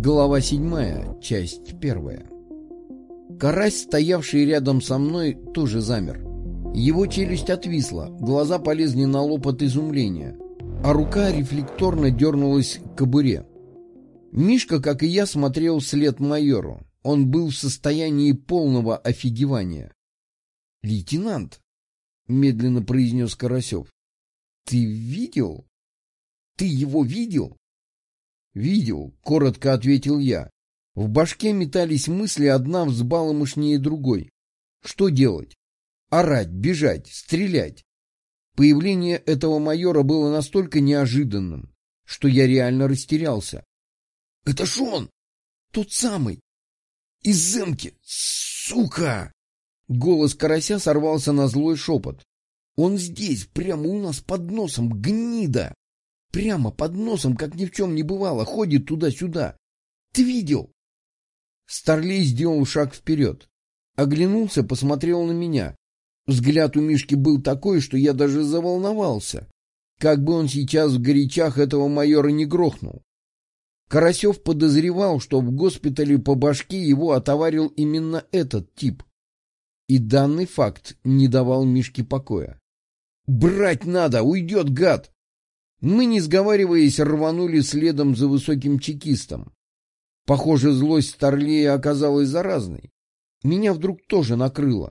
Глава седьмая, часть первая. Карась, стоявший рядом со мной, тоже замер. Его челюсть отвисла, глаза полезли на лоб от изумления, а рука рефлекторно дернулась к кобуре. Мишка, как и я, смотрел вслед майору. Он был в состоянии полного офигевания. — Лейтенант, — медленно произнес Карасев, — ты видел? Ты его видел? — Видел, — коротко ответил я. В башке метались мысли, одна взбаломышнее другой. Что делать? Орать, бежать, стрелять. Появление этого майора было настолько неожиданным, что я реально растерялся. — Это ж он! Тот самый! Из замки! Сука! Голос карася сорвался на злой шепот. Он здесь, прямо у нас под носом, гнида! Прямо под носом, как ни в чем не бывало, ходит туда-сюда. Ты видел? Старлей сделал шаг вперед. Оглянулся, посмотрел на меня. Взгляд у Мишки был такой, что я даже заволновался. Как бы он сейчас в горячах этого майора не грохнул. Карасев подозревал, что в госпитале по башке его отоварил именно этот тип. И данный факт не давал Мишке покоя. «Брать надо! Уйдет, гад!» Мы, не сговариваясь, рванули следом за высоким чекистом. Похоже, злость Старлея оказалась заразной. Меня вдруг тоже накрыло.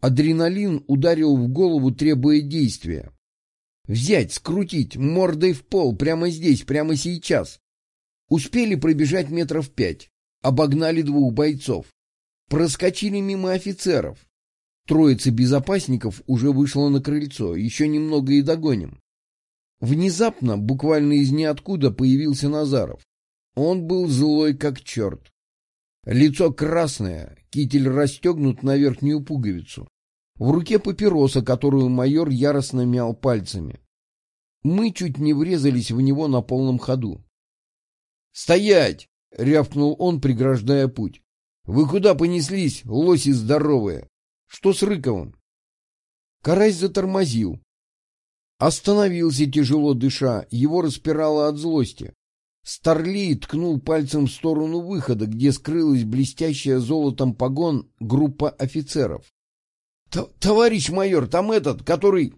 Адреналин ударил в голову, требуя действия. Взять, скрутить, мордой в пол, прямо здесь, прямо сейчас. Успели пробежать метров пять. Обогнали двух бойцов. Проскочили мимо офицеров. Троица безопасников уже вышла на крыльцо. Еще немного и догоним. Внезапно, буквально из ниоткуда, появился Назаров. Он был злой как черт. Лицо красное, китель расстегнут на верхнюю пуговицу. В руке папироса, которую майор яростно мял пальцами. Мы чуть не врезались в него на полном ходу. «Стоять!» — рявкнул он, преграждая путь. «Вы куда понеслись, лоси здоровые? Что с Рыковым?» Карась затормозил, Остановился, тяжело дыша, его распирало от злости. Старлей ткнул пальцем в сторону выхода, где скрылась блестящая золотом погон группа офицеров. — Товарищ майор, там этот, который...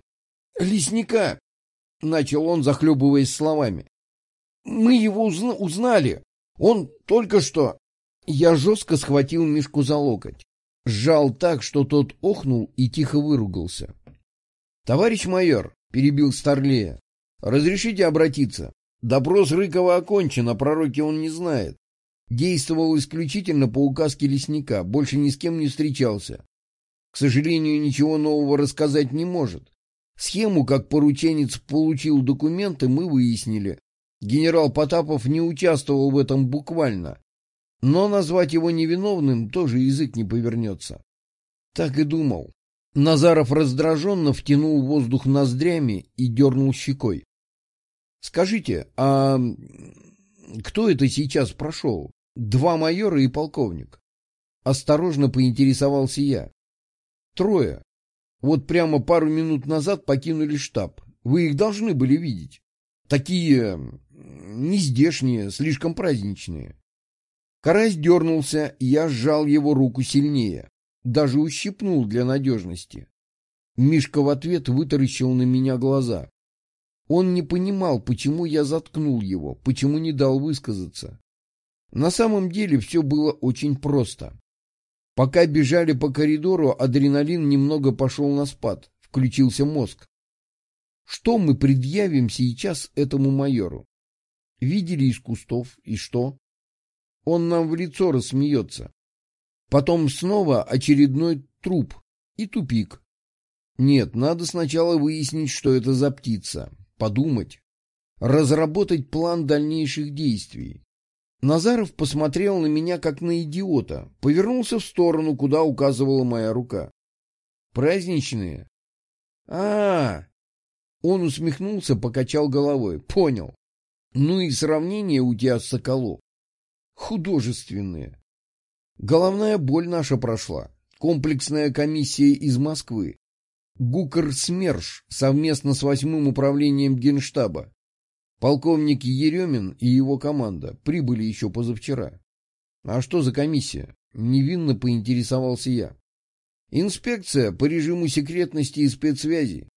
Лесника! — начал он, захлебываясь словами. — Мы его узна узнали. Он только что... Я жестко схватил Мишку за локоть. Сжал так, что тот охнул и тихо выругался. — Товарищ майор, перебил Старлея. «Разрешите обратиться? Допрос Рыкова окончен, о пророке он не знает. Действовал исключительно по указке лесника, больше ни с кем не встречался. К сожалению, ничего нового рассказать не может. Схему, как порученец получил документы, мы выяснили. Генерал Потапов не участвовал в этом буквально. Но назвать его невиновным тоже язык не повернется. Так и думал. Назаров раздраженно втянул воздух ноздрями и дернул щекой. — Скажите, а кто это сейчас прошел? Два майора и полковник. Осторожно поинтересовался я. Трое. Вот прямо пару минут назад покинули штаб. Вы их должны были видеть. Такие нездешние, слишком праздничные. Карась дернулся, я сжал его руку сильнее. Даже ущипнул для надежности. Мишка в ответ вытаращил на меня глаза. Он не понимал, почему я заткнул его, почему не дал высказаться. На самом деле все было очень просто. Пока бежали по коридору, адреналин немного пошел на спад, включился мозг. Что мы предъявим сейчас этому майору? Видели из кустов, и что? Он нам в лицо рассмеется. Потом снова очередной труп и тупик. Нет, надо сначала выяснить, что это за птица, подумать, разработать план дальнейших действий. Назаров посмотрел на меня как на идиота, повернулся в сторону, куда указывала моя рука. Праздничные? А, -а, -а Он усмехнулся, покачал головой. Понял. Ну и сравнение у тебя с Соколов. Художественные. Головная боль наша прошла. Комплексная комиссия из Москвы. Гукр СМЕРШ совместно с восьмым управлением Генштаба. Полковник Еремин и его команда прибыли еще позавчера. А что за комиссия? Невинно поинтересовался я. Инспекция по режиму секретности и спецсвязи.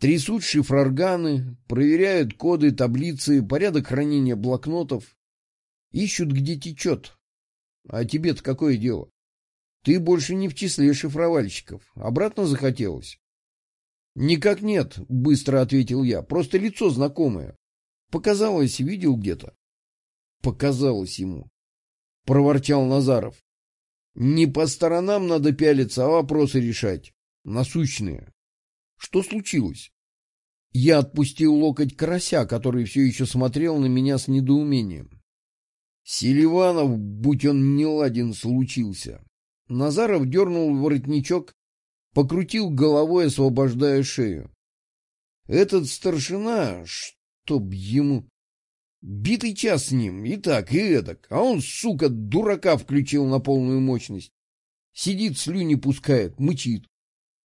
Трясут шифрорганы, проверяют коды, таблицы, порядок хранения блокнотов. Ищут, где течет. А тебе-то какое дело? Ты больше не в числе шифровальщиков. Обратно захотелось? Никак нет, быстро ответил я. Просто лицо знакомое. Показалось, видел где-то. Показалось ему. Проворчал Назаров. Не по сторонам надо пялиться, а вопросы решать. Насущные. Что случилось? Я отпустил локоть карася, который все еще смотрел на меня с недоумением. Селиванов, будь он неладен, случился. Назаров дернул воротничок, покрутил головой, освобождая шею. Этот старшина, чтоб ему... Битый час с ним, и так, и эдак, а он, сука, дурака включил на полную мощность. Сидит, слюни пускает, мычит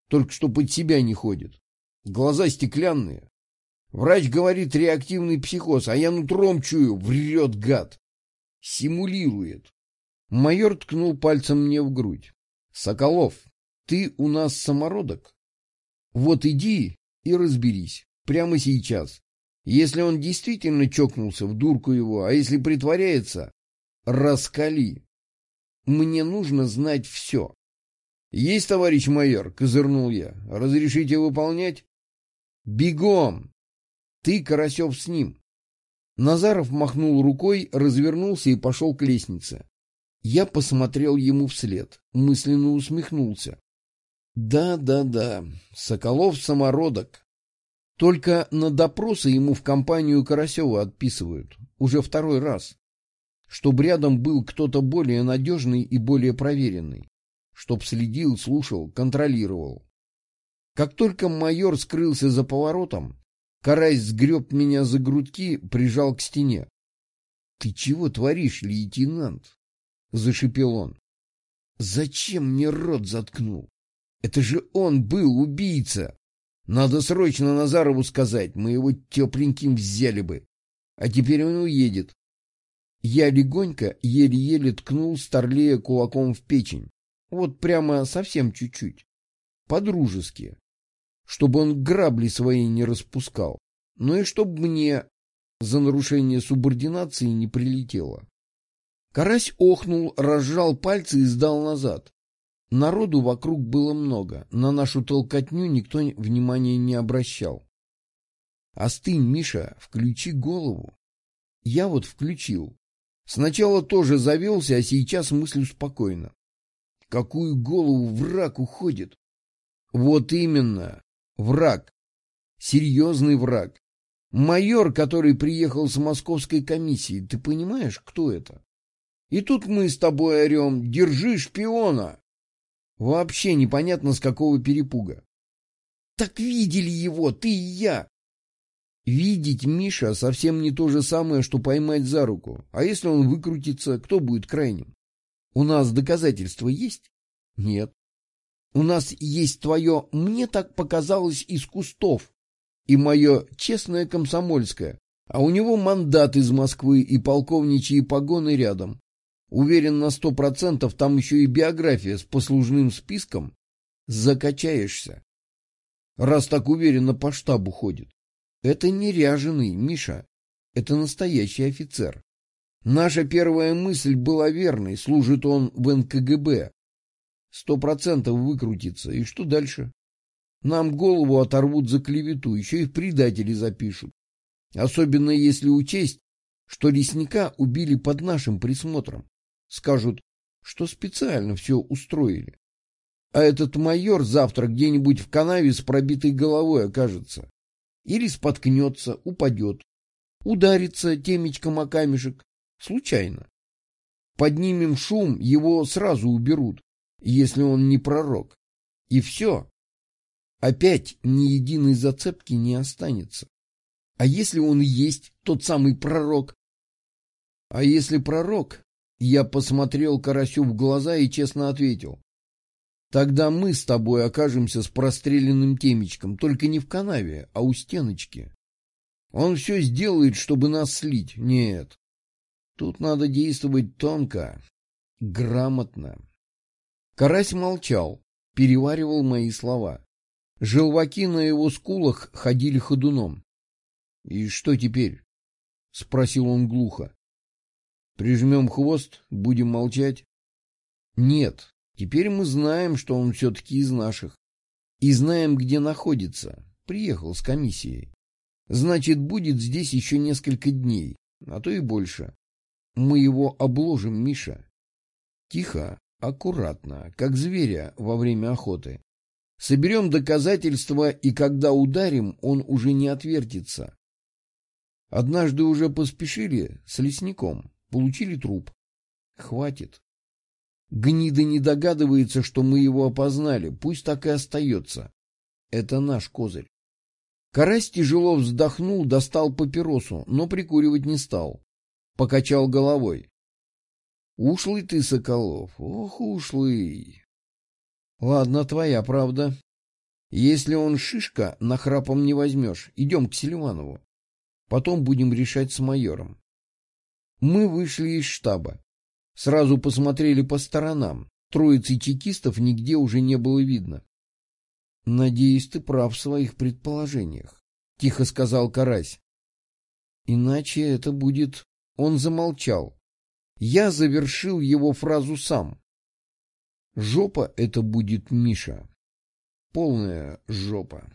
только что под себя не ходит. Глаза стеклянные. Врач говорит реактивный психоз, а я нутром чую, врет гад. Симулирует. Майор ткнул пальцем мне в грудь. Соколов, ты у нас самородок? Вот иди и разберись. Прямо сейчас. Если он действительно чокнулся, в дурку его, а если притворяется, раскали. Мне нужно знать все. «Есть, товарищ майор», — козырнул я. «Разрешите выполнять?» «Бегом! Ты, Карасев, с ним!» Назаров махнул рукой, развернулся и пошел к лестнице. Я посмотрел ему вслед, мысленно усмехнулся. «Да, да, да, Соколов самородок. Только на допросы ему в компанию Карасева отписывают, уже второй раз, чтобы рядом был кто-то более надежный и более проверенный чтоб следил, слушал, контролировал. Как только майор скрылся за поворотом, Карась сгреб меня за грудки, прижал к стене. — Ты чего творишь, лейтенант? — зашипел он. — Зачем мне рот заткнул? Это же он был убийца. Надо срочно Назарову сказать, мы его тепленьким взяли бы. А теперь он уедет. Я легонько, еле-еле ткнул Старлея кулаком в печень. Вот прямо совсем чуть-чуть. По-дружески. Чтобы он грабли свои не распускал. Ну и чтобы мне за нарушение субординации не прилетело. Карась охнул, разжал пальцы и сдал назад. Народу вокруг было много. На нашу толкотню никто внимания не обращал. «Остынь, Миша, включи голову». Я вот включил. Сначала тоже завелся, а сейчас мыслю спокойно какую голову враг уходит. Вот именно, враг. Серьезный враг. Майор, который приехал с московской комиссии. Ты понимаешь, кто это? И тут мы с тобой орем «Держи шпиона!» Вообще непонятно, с какого перепуга. Так видели его, ты и я. Видеть Миша совсем не то же самое, что поймать за руку. А если он выкрутится, кто будет крайним? У нас доказательства есть? Нет. У нас есть твое «мне так показалось из кустов» и мое «честное комсомольское», а у него мандат из Москвы и полковничьи погоны рядом. Уверен на сто процентов, там еще и биография с послужным списком. Закачаешься. Раз так уверенно по штабу ходит. Это не ряженый, Миша. Это настоящий офицер. Наша первая мысль была верной, служит он в НКГБ. Сто процентов выкрутится. И что дальше? Нам голову оторвут за клевету, еще и в предатели запишут. Особенно если учесть, что лесника убили под нашим присмотром. Скажут, что специально все устроили. А этот майор завтра где-нибудь в канаве с пробитой головой окажется. Или споткнется, упадет, ударится темечком о камешек Случайно. Поднимем шум, его сразу уберут, если он не пророк. И все. Опять ни единой зацепки не останется. А если он есть тот самый пророк? А если пророк? Я посмотрел Карасю в глаза и честно ответил. Тогда мы с тобой окажемся с простреленным темечком, только не в канаве, а у стеночки. Он все сделает, чтобы нас слить. Нет. Тут надо действовать тонко, грамотно. Карась молчал, переваривал мои слова. Желваки на его скулах ходили ходуном. — И что теперь? — спросил он глухо. — Прижмем хвост, будем молчать? — Нет, теперь мы знаем, что он все-таки из наших. И знаем, где находится. Приехал с комиссией. Значит, будет здесь еще несколько дней, а то и больше. Мы его обложим, Миша. Тихо, аккуратно, как зверя во время охоты. Соберем доказательства, и когда ударим, он уже не отвертится. Однажды уже поспешили с лесником, получили труп. Хватит. Гнида не догадывается, что мы его опознали, пусть так и остается. Это наш козырь. Карась тяжело вздохнул, достал папиросу, но прикуривать не стал. Покачал головой. Ушлый ты, Соколов, ох, ушлый. Ладно, твоя правда. Если он шишка, нахрапом не возьмешь. Идем к Селиванову. Потом будем решать с майором. Мы вышли из штаба. Сразу посмотрели по сторонам. Троицы чекистов нигде уже не было видно. — Надеюсь, ты прав в своих предположениях, — тихо сказал Карась. — Иначе это будет... Он замолчал. Я завершил его фразу сам. Жопа это будет Миша. Полная жопа.